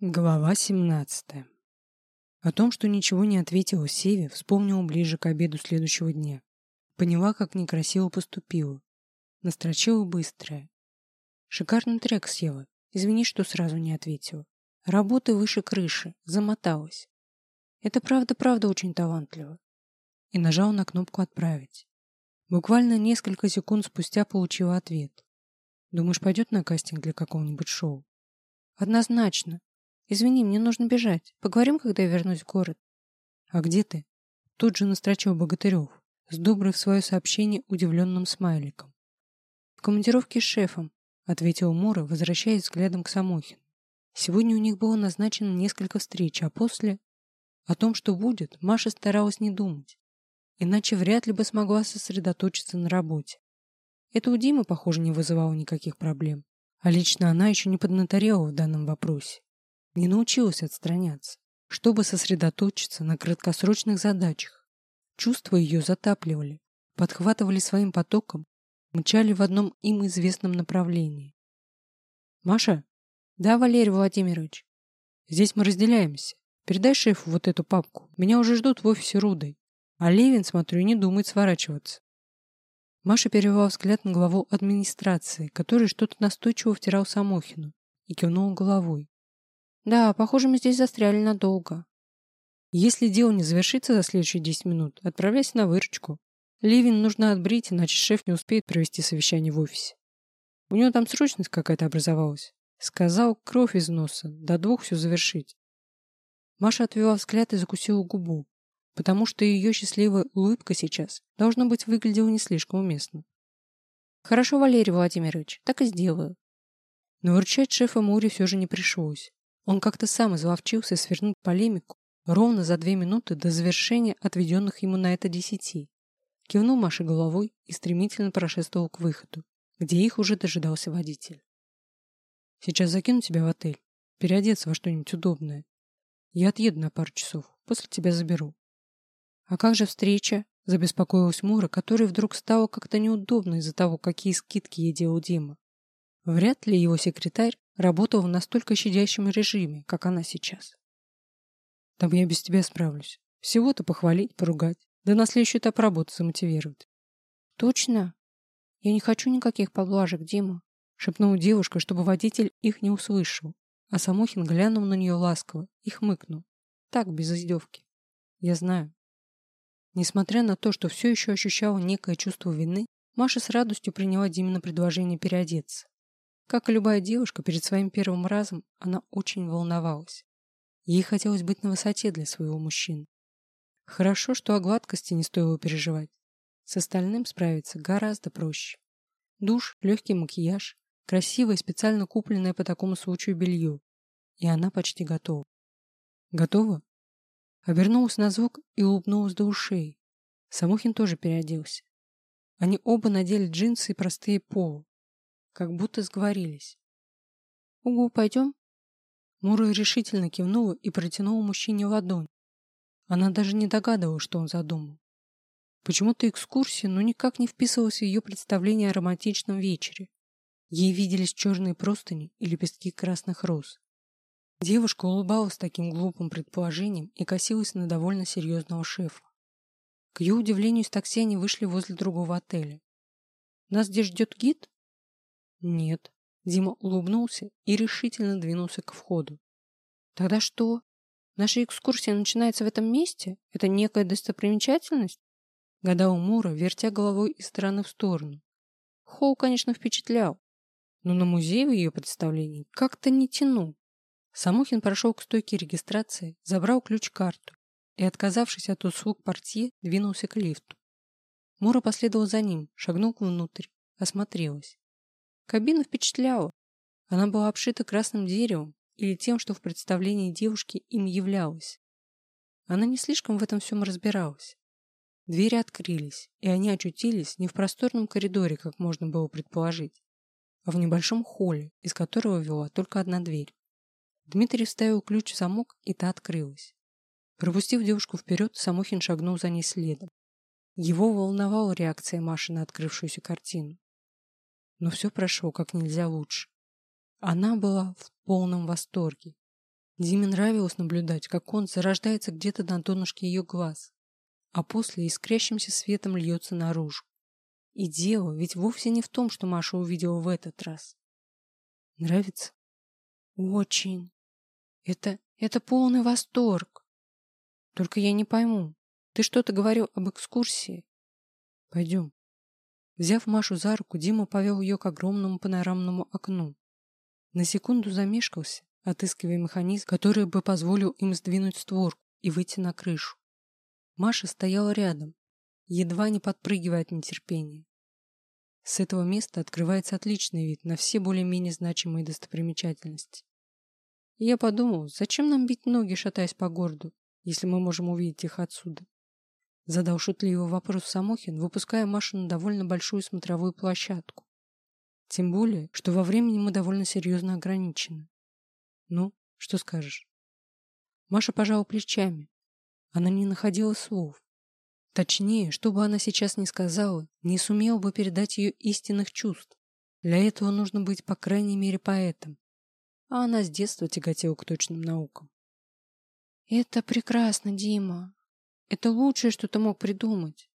Глава 17. О том, что ничего не ответила Севе, вспомнила ближе к обеду следующего дня. Поняла, как некрасиво поступила. Настрочила быстрое. Шикарный трек съела. Извини, что сразу не ответила. Работы выше крыши. Замоталась. Это правда-правда очень талантливо. И нажала на кнопку «Отправить». Буквально несколько секунд спустя получила ответ. Думаешь, пойдет на кастинг для какого-нибудь шоу? Однозначно. Извини, мне нужно бежать. Поговорим, когда я вернусь в город. А где ты? Тут же настрочил Богатырев, сдобрив свое сообщение удивленным смайликом. В командировке с шефом, ответил Мора, возвращаясь взглядом к Самохину. Сегодня у них было назначено несколько встреч, а после... О том, что будет, Маша старалась не думать. Иначе вряд ли бы смогла сосредоточиться на работе. Это у Димы, похоже, не вызывало никаких проблем. А лично она еще не поднаторела в данном вопросе не научилась отстраняться, чтобы сосредоточиться на краткосрочных задачах. Чувства ее затапливали, подхватывали своим потоком, мчали в одном им известном направлении. «Маша?» «Да, Валерий Владимирович?» «Здесь мы разделяемся. Передай шефу вот эту папку. Меня уже ждут в офисе Рудой. А Левин, смотрю, не думает сворачиваться». Маша перевела взгляд на главу администрации, который что-то настойчиво втирал Самохину, и кивнула головой. Да, похоже, мы здесь застряли надолго. Если дело не завершится за следующие 10 минут, отправляйся на выручку. Ливин нужно отбрить, иначе шеф не успеет провести совещание в офисе. У него там срочность какая-то образовалась. Сказал, кровь из носа, до двух все завершить. Маша отвела взгляд и закусила губу, потому что ее счастливая улыбка сейчас, должно быть, выглядела не слишком уместно. Хорошо, Валерий Владимирович, так и сделаю. Но выручать шефа Мури все же не пришлось. Он как-то сам изловчился свернуть полемику ровно за две минуты до завершения отведенных ему на это десяти. Кивнул Маше головой и стремительно прошествовал к выходу, где их уже дожидался водитель. «Сейчас закину тебя в отель, переодеться во что-нибудь удобное. Я отъеду на пару часов, после тебя заберу». «А как же встреча?» – забеспокоилась Мура, которой вдруг стало как-то неудобно из-за того, какие скидки ей делал Дима. Вряд ли его секретарь работал в настолько щадящем режиме, как она сейчас. Там я без тебя справлюсь. Всего-то похвалить, поругать, да на следующий этап работы замотивировать. Точно? Я не хочу никаких поблажек, Дима, шепнула девушка, чтобы водитель их не услышал. А Самохин глянул на нее ласково и хмыкнул. Так, без издевки. Я знаю. Несмотря на то, что все еще ощущала некое чувство вины, Маша с радостью приняла Димина предложение переодеться. Как и любая девушка, перед своим первым разом она очень волновалась. Ей хотелось быть на высоте для своего мужчины. Хорошо, что о гладкости не стоило переживать. С остальным справиться гораздо проще. Душ, легкий макияж, красивое специально купленное по такому случаю белье. И она почти готова. Готова? Обернулась на звук и улыбнулась до ушей. Самохин тоже переоделся. Они оба надели джинсы и простые поло, как будто сговорились. «Угу, пойдем?» Мура решительно кивнула и протянула мужчине ладонь. Она даже не догадывалась, что он задумал. Почему-то экскурсия ну никак не вписывалась в ее представление о романтичном вечере. Ей виделись черные простыни и лепестки красных роз. Девушка улыбалась таким глупым предположением и косилась на довольно серьезного шефа. К ее удивлению, из такси они вышли возле другого отеля. «Нас здесь ждет гид?» Нет. Дима улыбнулся и решительно двинулся к входу. Тогда что? Наша экскурсия начинается в этом месте? Это некая достопримечательность? Гадал Мура, вертя головой из стороны в сторону. Холл, конечно, впечатлял, но на музей в ее представлении как-то не тянул. Самохин прошел к стойке регистрации, забрал ключ-карту и, отказавшись от услуг портье, двинулся к лифту. Мура последовал за ним, шагнул внутрь, осмотрелась. Кабина впечатляла. Она была обшита красным деревом или тем, что в представлении девушки им являлось. Она не слишком в этом всем разбиралась. Двери открылись, и они очутились не в просторном коридоре, как можно было предположить, а в небольшом холле, из которого вела только одна дверь. Дмитрий вставил ключ в замок, и та открылась. Пропустив девушку вперед, Самохин шагнул за ней следом. Его волновала реакция Маши на открывшуюся картину но все прошло как нельзя лучше. Она была в полном восторге. Диме нравилось наблюдать, как он зарождается где-то на донышке ее глаз, а после искрящимся светом льется наружу. И дело ведь вовсе не в том, что Маша увидела в этот раз. Нравится? Очень. Это... это полный восторг. Только я не пойму. Ты что-то говорил об экскурсии? Пойдем. Взяв Машу за руку, Дима повел ее к огромному панорамному окну. На секунду замешкался, отыскивая механизм, который бы позволил им сдвинуть створку и выйти на крышу. Маша стояла рядом, едва не подпрыгивая от нетерпения. С этого места открывается отличный вид на все более-менее значимые достопримечательности. Я подумал, зачем нам бить ноги, шатаясь по городу, если мы можем увидеть их отсюда? Задал шутливый вопрос Самохин, выпуская Машу на довольно большую смотровую площадку. Тем более, что во времени мы довольно серьезно ограничены. Ну, что скажешь? Маша пожала плечами. Она не находила слов. Точнее, что бы она сейчас ни сказала, не сумела бы передать ее истинных чувств. Для этого нужно быть, по крайней мере, поэтом. А она с детства тяготела к точным наукам. «Это прекрасно, Дима. Это лучшее, что ты мог придумать».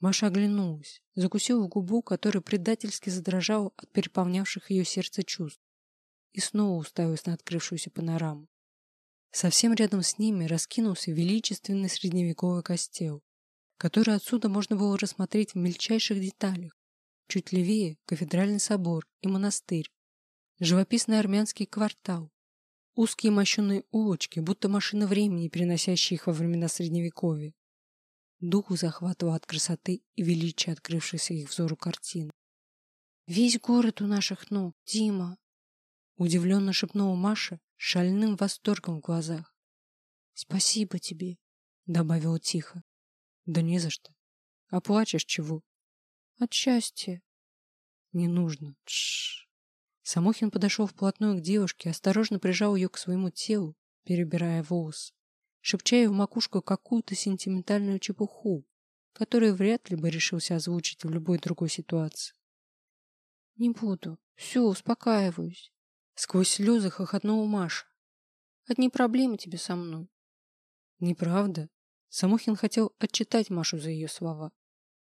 Маша оглянулась, закусила губу, которая предательски задрожала от переполнявших ее сердце чувств и снова уставилась на открывшуюся панораму. Совсем рядом с ними раскинулся величественный средневековый костел, который отсюда можно было рассмотреть в мельчайших деталях. Чуть левее – кафедральный собор и монастырь, живописный армянский квартал, узкие мощеные улочки, будто машины времени, переносящие их во времена Средневековья. Духу захватывал от красоты и величия открывшейся их взору картины. «Весь город у наших ног, Дима!» Удивленно шепнула Маша шальным восторгом в глазах. «Спасибо тебе», — добавила тихо. «Да не за что. А плачешь чего?» «От счастья». «Не нужно. Тш. Самохин подошел вплотную к девушке, осторожно прижал ее к своему телу, перебирая волосы, шепча ей в макушку какую-то сентиментальную чепуху, которую вряд ли бы решился озвучить в любой другой ситуации. «Не буду. Все, успокаиваюсь. Сквозь слезы хохотнула Маша. Одни проблемы тебе со мной. Неправда. Самохин хотел отчитать Машу за ее слова,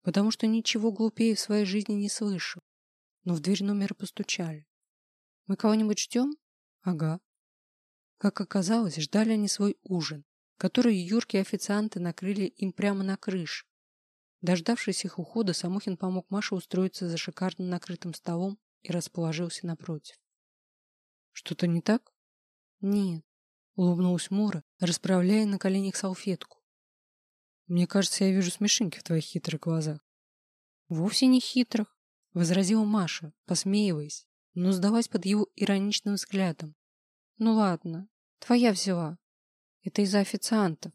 потому что ничего глупее в своей жизни не слышал. Но в дверь номера постучали. Мы кого-нибудь ждем? Ага. Как оказалось, ждали они свой ужин, который юркие официанты накрыли им прямо на крыше. Дождавшись их ухода, Самохин помог Маше устроиться за шикарно накрытым столом и расположился напротив. Что-то не так? Нет, улыбнулась Мора, расправляя на коленях салфетку. Мне кажется, я вижу смешинки в твоих хитрых глазах. Вовсе не хитрых, возразила Маша, посмеиваясь, но сдалась под его ироничным взглядом. Ну ладно, твоя взяла. Это из-за официантов.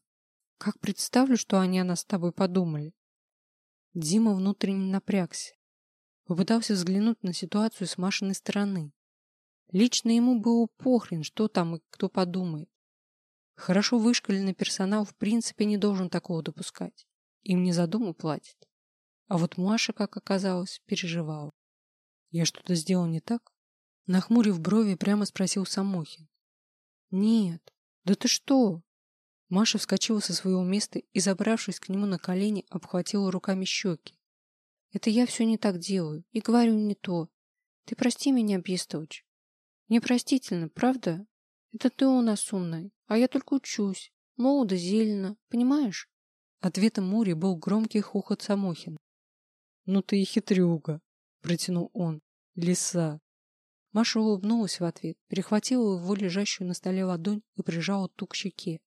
Как представлю, что они о нас с тобой подумали. Дима внутренне напрягся. Попытался взглянуть на ситуацию с Машиной стороны. Лично ему было похрен, что там и кто подумает. Хорошо вышкаленный персонал в принципе не должен такого допускать. Им не за дому платят. А вот Маша, как оказалось, переживала. Я что-то сделал не так? Нахмурив брови, прямо спросил Самохин. Нет. Да ты что? Маша вскочила со своего места и, забравшись к нему на колени, обхватила руками щеки. Это я все не так делаю и говорю не то. Ты прости меня, Бестович. Непростительно, правда? Это ты у нас умный, а я только учусь. Молодо, зелено, понимаешь? Ответом Мури был громкий хохот Самохина. «Ну ты и хитрюга!» — протянул он. «Лиса!» Маша улыбнулась в ответ, перехватила его лежащую на столе ладонь и прижала ту к щеке.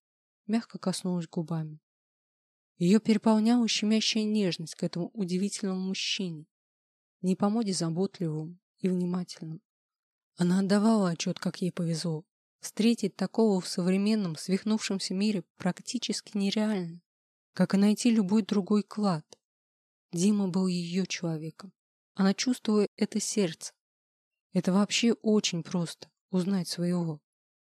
Мягко коснулась губами. Ее переполняла щемящая нежность к этому удивительному мужчине, не по моде заботливому и внимательному. Она отдавала отчет, как ей повезло. Встретить такого в современном, свихнувшемся мире практически нереально, как и найти любой другой клад. Дима был ее человеком. Она чувствовала это сердце. Это вообще очень просто — узнать своего.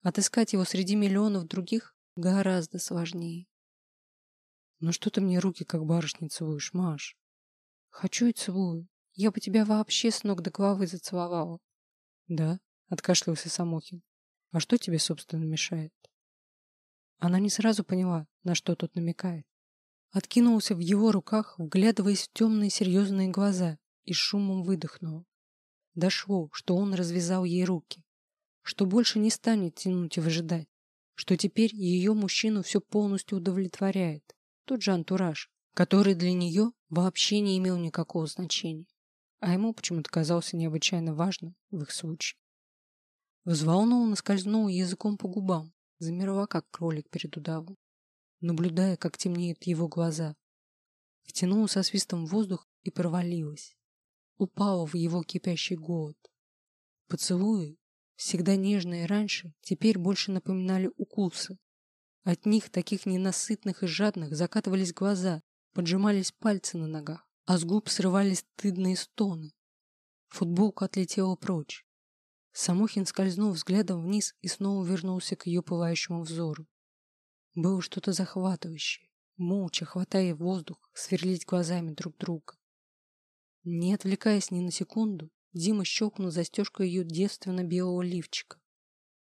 Отыскать его среди миллионов других гораздо сложнее. Ну что ты мне руки как барышни целуешь, Маш? Хочу и целую. Я бы тебя вообще с ног до головы зацеловала. Да, откашлялся Самохин. А что тебе, собственно, мешает? Она не сразу поняла, на что тот намекает. Откинулся в его руках, вглядываясь в темные серьезные глаза, и шумом выдохнула. Дошло, что он развязал ей руки, что больше не станет тянуть и выжидать, что теперь ее мужчину все полностью удовлетворяет, тот же антураж, который для нее вообще не имел никакого значения, а ему почему-то казался необычайно важным в их случае. Взволнованно скользнула языком по губам, замерла, как кролик перед удавом, наблюдая, как темнеют его глаза. Втянула со свистом воздух и провалилась. Упала в его кипящий голод. Поцелуи, всегда нежные раньше, теперь больше напоминали укусы. От них, таких ненасытных и жадных, закатывались глаза, поджимались пальцы на ногах, а с губ срывались стыдные стоны. Футболка отлетела прочь. Самохин скользнул взглядом вниз и снова вернулся к ее пылающему взору. Было что-то захватывающее, молча хватая воздух, сверлить глазами друг друга. Не отвлекаясь ни на секунду, Дима щелкнул застежку ее девственно-белого лифчика,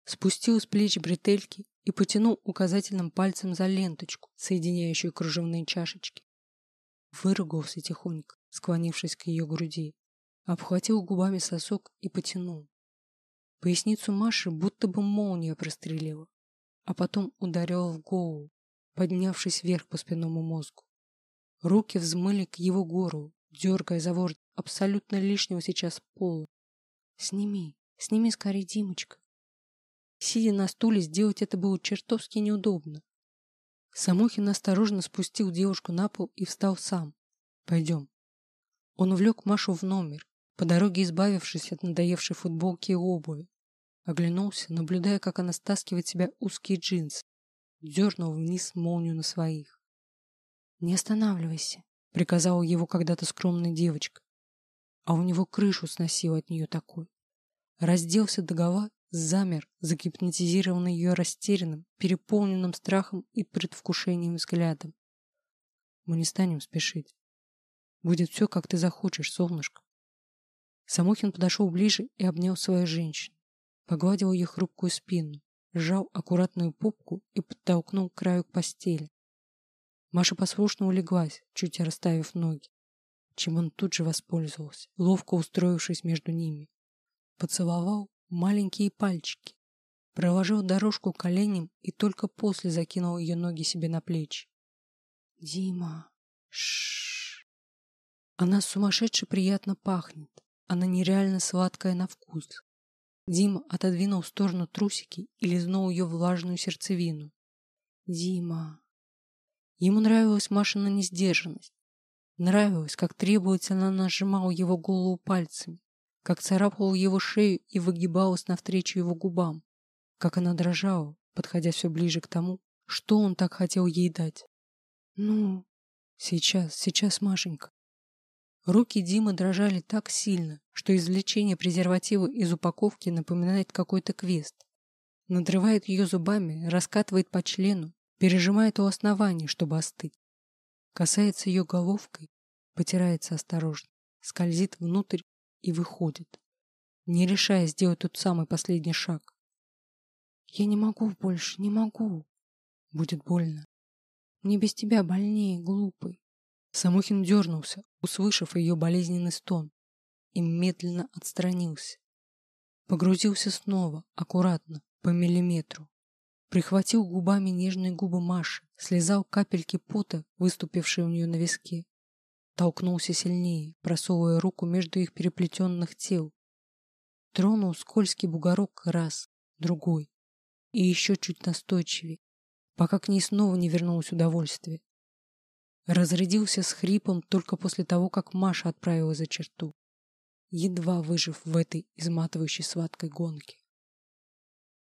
спустил с плеч бретельки и потянул указательным пальцем за ленточку, соединяющую кружевные чашечки. Выругался тихонько, склонившись к ее груди, обхватил губами сосок и потянул. Поясницу Маши будто бы молния прострелила, а потом ударила в голову, поднявшись вверх по спинному мозгу. Руки взмыли к его горлу, дергая за ворот абсолютно лишнего сейчас пола. «Сними, сними скорее, Димочка!» Сидя на стуле, сделать это было чертовски неудобно. Самохин осторожно спустил девушку на пол и встал сам. «Пойдем». Он увлек Машу в номер, по дороге избавившись от надоевшей футболки и обуви. Оглянулся, наблюдая, как она стаскивает себя узкие джинсы. Дернул вниз молнию на своих. «Не останавливайся», — приказала его когда-то скромная девочка. А у него крышу сносило от нее такой. Разделся догола, замер, загипнотизированный ее растерянным, переполненным страхом и предвкушением взглядом. Мы не станем спешить. Будет все, как ты захочешь, солнышко. Самохин подошел ближе и обнял свою женщину. Погладил ее хрупкую спину, сжал аккуратную попку и подтолкнул к краю к постели. Маша послушно улеглась, чуть расставив ноги, чем он тут же воспользовался, ловко устроившись между ними. Поцеловал маленькие пальчики, проложил дорожку коленям и только после закинул ее ноги себе на плечи. «Дима, шш. Она сумасшедше приятно пахнет, она нереально сладкая на вкус. Дима отодвинул в сторону трусики и лизнул ее влажную сердцевину. Дима. Ему нравилась Машина несдержанность. Нравилось, как требовательно она сжимала его голову пальцами, как царапала его шею и выгибалась навстречу его губам, как она дрожала, подходя все ближе к тому, что он так хотел ей дать. Ну, сейчас, сейчас, Машенька. Руки Димы дрожали так сильно, что извлечение презерватива из упаковки напоминает какой-то квест. Надрывает ее зубами, раскатывает по члену, пережимает у основания, чтобы остыть. Касается ее головкой, потирается осторожно, скользит внутрь и выходит, не решая сделать тот самый последний шаг. «Я не могу больше, не могу!» Будет больно. Мне без тебя больнее, глупый. Самохин дернулся, услышав ее болезненный стон, и медленно отстранился. Погрузился снова, аккуратно, по миллиметру. Прихватил губами нежные губы Маши, слезал капельки пота, выступившие у нее на виске. Толкнулся сильнее, просовывая руку между их переплетенных тел. Тронул скользкий бугорок раз, другой. И еще чуть настойчивее, пока к ней снова не вернулось удовольствие. Разрядился с хрипом только после того, как Маша отправила за черту, едва выжив в этой изматывающей сладкой гонке.